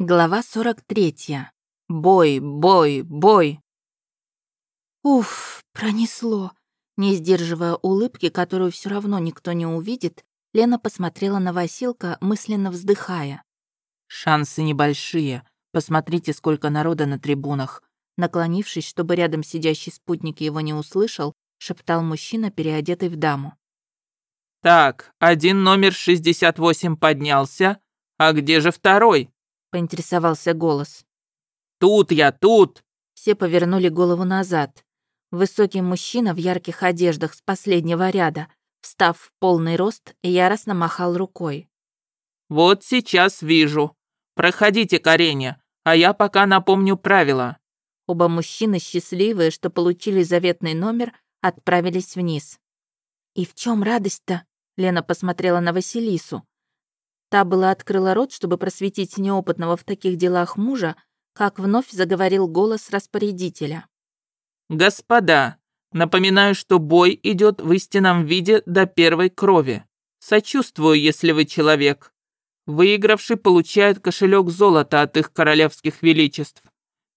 Глава 43. Бой, бой, бой. Уф, пронесло. Не сдерживая улыбки, которую все равно никто не увидит, Лена посмотрела на Василка, мысленно вздыхая. «Шансы небольшие. Посмотрите, сколько народа на трибунах». Наклонившись, чтобы рядом сидящий спутник его не услышал, шептал мужчина, переодетый в даму. «Так, один номер 68 поднялся. А где же второй?» — поинтересовался голос. «Тут я, тут!» Все повернули голову назад. Высокий мужчина в ярких одеждах с последнего ряда, встав в полный рост, яростно махал рукой. «Вот сейчас вижу. Проходите к арене, а я пока напомню правила». Оба мужчины, счастливые, что получили заветный номер, отправились вниз. «И в чем радость-то?» Лена посмотрела на Василису. Та была открыла рот, чтобы просветить неопытного в таких делах мужа, как вновь заговорил голос распорядителя. «Господа, напоминаю, что бой идет в истинном виде до первой крови. Сочувствую, если вы человек. Выигравший получает кошелек золота от их королевских величеств.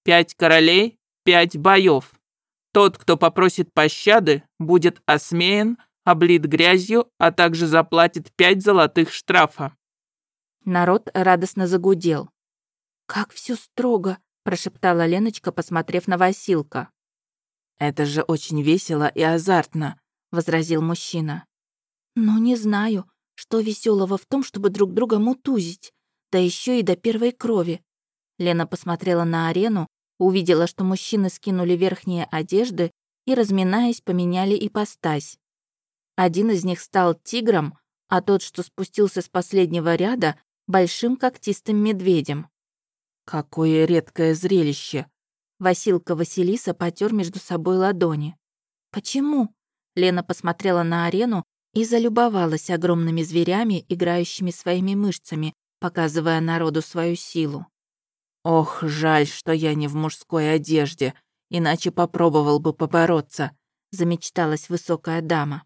Пять королей, пять боев. Тот, кто попросит пощады, будет осмеян, облит грязью, а также заплатит пять золотых штрафа. Народ радостно загудел. «Как все строго!» – прошептала Леночка, посмотрев на Василка. «Это же очень весело и азартно», – возразил мужчина. «Ну, не знаю, что веселого в том, чтобы друг друга мутузить, да еще и до первой крови». Лена посмотрела на арену, увидела, что мужчины скинули верхние одежды и, разминаясь, поменяли ипостась. Один из них стал тигром, а тот, что спустился с последнего ряда, большим когтистым медведем. «Какое редкое зрелище!» Василка Василиса потер между собой ладони. «Почему?» Лена посмотрела на арену и залюбовалась огромными зверями, играющими своими мышцами, показывая народу свою силу. «Ох, жаль, что я не в мужской одежде, иначе попробовал бы побороться», замечталась высокая дама.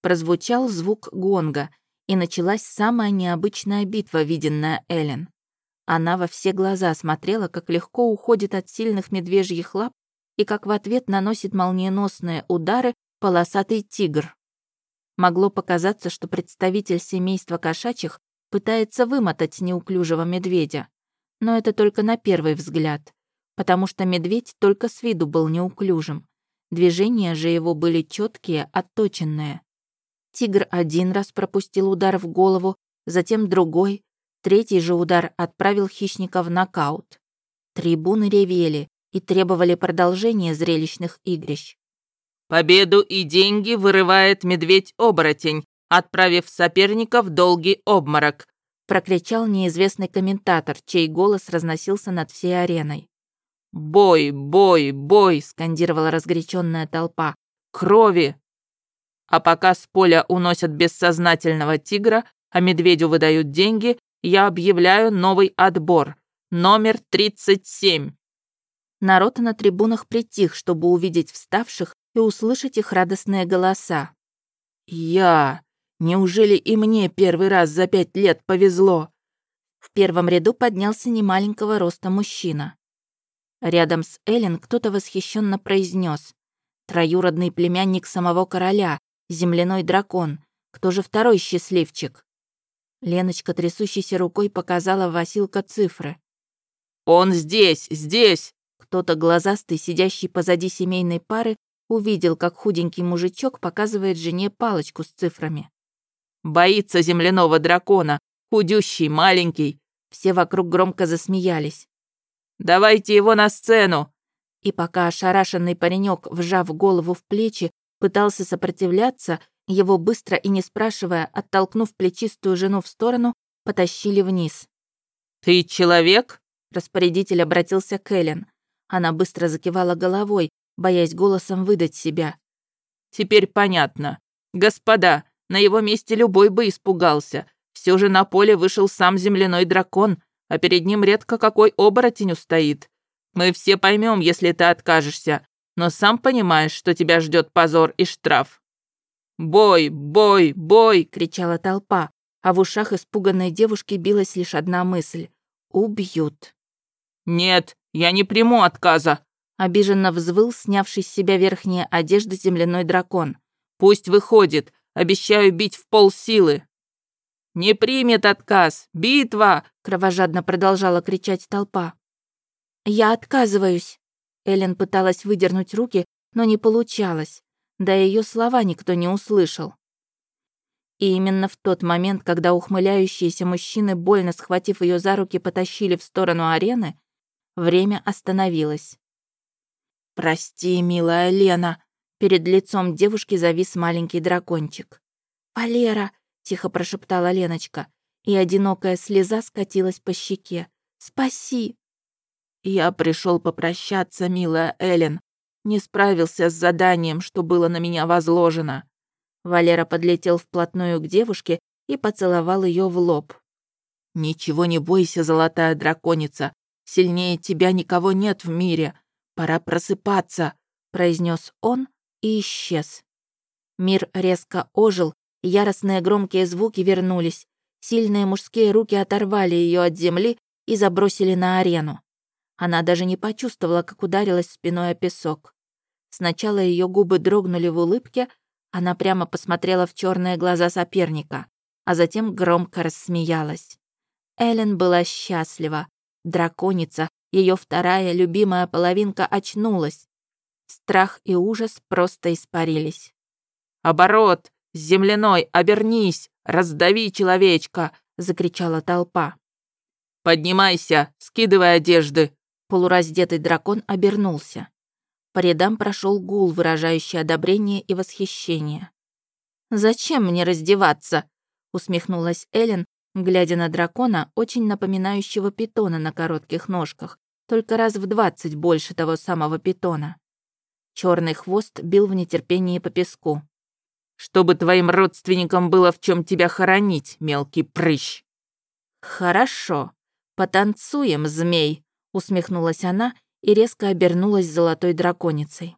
Прозвучал звук гонга, и началась самая необычная битва, виденная Эллен. Она во все глаза смотрела, как легко уходит от сильных медвежьих лап и как в ответ наносит молниеносные удары полосатый тигр. Могло показаться, что представитель семейства кошачьих пытается вымотать неуклюжего медведя. Но это только на первый взгляд, потому что медведь только с виду был неуклюжим. Движения же его были четкие, отточенные. Тигр один раз пропустил удар в голову, затем другой. Третий же удар отправил хищника в нокаут. Трибуны ревели и требовали продолжения зрелищных игрищ. «Победу и деньги вырывает медведь-оборотень, отправив соперника в долгий обморок», прокричал неизвестный комментатор, чей голос разносился над всей ареной. «Бой, бой, бой!» — скандировала разгоряченная толпа. «Крови! А пока с поля уносят бессознательного тигра, а медведю выдают деньги, я объявляю новый отбор. Номер 37. Народ на трибунах притих, чтобы увидеть вставших и услышать их радостные голоса. «Я! Неужели и мне первый раз за пять лет повезло?» В первом ряду поднялся немаленького роста мужчина. Рядом с Эллен кто-то восхищенно произнес: «Троюродный племянник самого короля, земляной дракон. Кто же второй счастливчик? Леночка трясущейся рукой показала Василка цифры. «Он здесь, здесь!» Кто-то глазастый, сидящий позади семейной пары, увидел, как худенький мужичок показывает жене палочку с цифрами. «Боится земляного дракона, худющий, маленький!» Все вокруг громко засмеялись. «Давайте его на сцену!» И пока ошарашенный паренек, вжав голову в плечи, пытался сопротивляться, его быстро и не спрашивая, оттолкнув плечистую жену в сторону, потащили вниз. «Ты человек?» Распорядитель обратился к Эллен. Она быстро закивала головой, боясь голосом выдать себя. «Теперь понятно. Господа, на его месте любой бы испугался. Все же на поле вышел сам земляной дракон, а перед ним редко какой оборотень устоит. Мы все поймем, если ты откажешься, но сам понимаешь, что тебя ждет позор и штраф». «Бой, бой, бой!» — кричала толпа, а в ушах испуганной девушки билась лишь одна мысль. убьют. «Нет, я не приму отказа», — обиженно взвыл снявший с себя верхние одежды земляной дракон. «Пусть выходит, обещаю бить в пол силы». «Не примет отказ! Битва!» — кровожадно продолжала кричать толпа. «Я отказываюсь!» Эллен пыталась выдернуть руки, но не получалось. Да ее слова никто не услышал. И именно в тот момент, когда ухмыляющиеся мужчины, больно схватив ее за руки, потащили в сторону арены, время остановилось. «Прости, милая Лена», — перед лицом девушки завис маленький дракончик. «Валера», — тихо прошептала Леночка, и одинокая слеза скатилась по щеке. «Спаси!» «Я пришел попрощаться, милая Элен. Не справился с заданием, что было на меня возложено». Валера подлетел вплотную к девушке и поцеловал ее в лоб. «Ничего не бойся, золотая драконица. Сильнее тебя никого нет в мире. Пора просыпаться», — произнес он и исчез. Мир резко ожил, Яростные громкие звуки вернулись. Сильные мужские руки оторвали ее от земли и забросили на арену. Она даже не почувствовала, как ударилась спиной о песок. Сначала ее губы дрогнули в улыбке, она прямо посмотрела в черные глаза соперника, а затем громко рассмеялась. Эллен была счастлива. Драконица, ее вторая любимая половинка, очнулась. Страх и ужас просто испарились. «Оборот! «Земляной, обернись! Раздави человечка!» — закричала толпа. «Поднимайся, скидывай одежды!» Полураздетый дракон обернулся. По рядам прошел гул, выражающий одобрение и восхищение. «Зачем мне раздеваться?» — усмехнулась Элен, глядя на дракона, очень напоминающего питона на коротких ножках, только раз в двадцать больше того самого питона. Черный хвост бил в нетерпении по песку чтобы твоим родственникам было в чем тебя хоронить, мелкий прыщ». «Хорошо, потанцуем, змей», — усмехнулась она и резко обернулась золотой драконицей.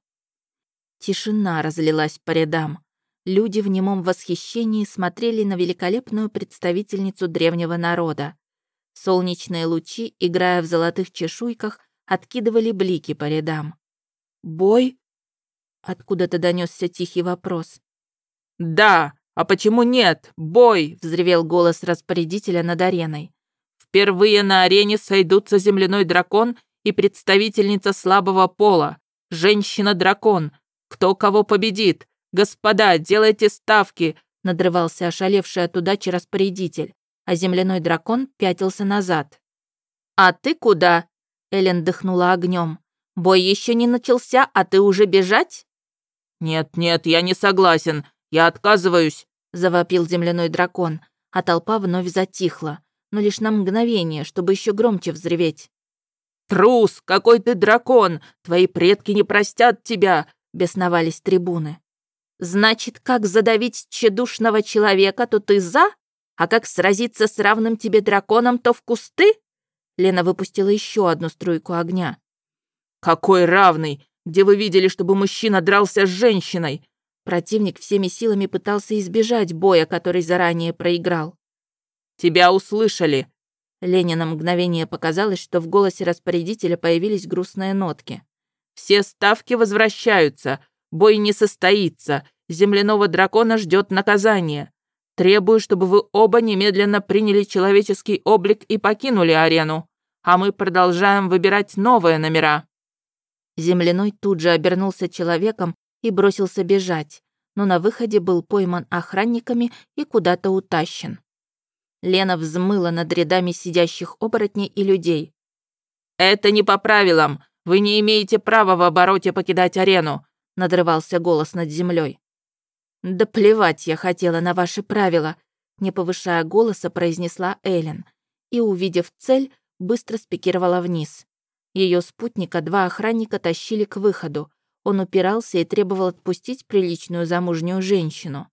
Тишина разлилась по рядам. Люди в немом восхищении смотрели на великолепную представительницу древнего народа. Солнечные лучи, играя в золотых чешуйках, откидывали блики по рядам. «Бой?» Откуда-то донесся тихий вопрос. «Да! А почему нет? Бой!» — взревел голос распорядителя над ареной. «Впервые на арене сойдутся земляной дракон и представительница слабого пола. Женщина-дракон. Кто кого победит? Господа, делайте ставки!» — надрывался ошалевший от удачи распорядитель, а земляной дракон пятился назад. «А ты куда?» — Элен дыхнула огнем. «Бой еще не начался, а ты уже бежать?» «Нет-нет, я не согласен. «Я отказываюсь!» — завопил земляной дракон, а толпа вновь затихла, но лишь на мгновение, чтобы еще громче взреветь. «Трус! Какой ты дракон! Твои предки не простят тебя!» — бесновались трибуны. «Значит, как задавить тщедушного человека, то ты за? А как сразиться с равным тебе драконом, то в кусты?» Лена выпустила еще одну струйку огня. «Какой равный? Где вы видели, чтобы мужчина дрался с женщиной? Противник всеми силами пытался избежать боя, который заранее проиграл. «Тебя услышали!» Лене на мгновение показалось, что в голосе распорядителя появились грустные нотки. «Все ставки возвращаются. Бой не состоится. Земляного дракона ждет наказание. Требую, чтобы вы оба немедленно приняли человеческий облик и покинули арену. А мы продолжаем выбирать новые номера». Земляной тут же обернулся человеком и бросился бежать, но на выходе был пойман охранниками и куда-то утащен. Лена взмыла над рядами сидящих оборотней и людей. «Это не по правилам! Вы не имеете права в обороте покидать арену!» — надрывался голос над землей. «Да плевать я хотела на ваши правила!» — не повышая голоса, произнесла Эллен и, увидев цель, быстро спикировала вниз. Ее спутника два охранника тащили к выходу, он упирался и требовал отпустить приличную замужнюю женщину.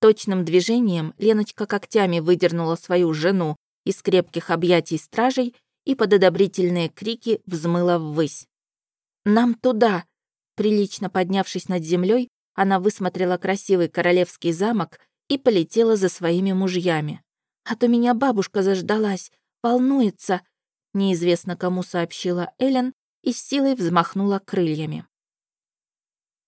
Точным движением Леночка когтями выдернула свою жену из крепких объятий стражей и под одобрительные крики взмыла ввысь. «Нам туда!» Прилично поднявшись над землей, она высмотрела красивый королевский замок и полетела за своими мужьями. «А то меня бабушка заждалась, волнуется!» неизвестно кому сообщила Элен и с силой взмахнула крыльями.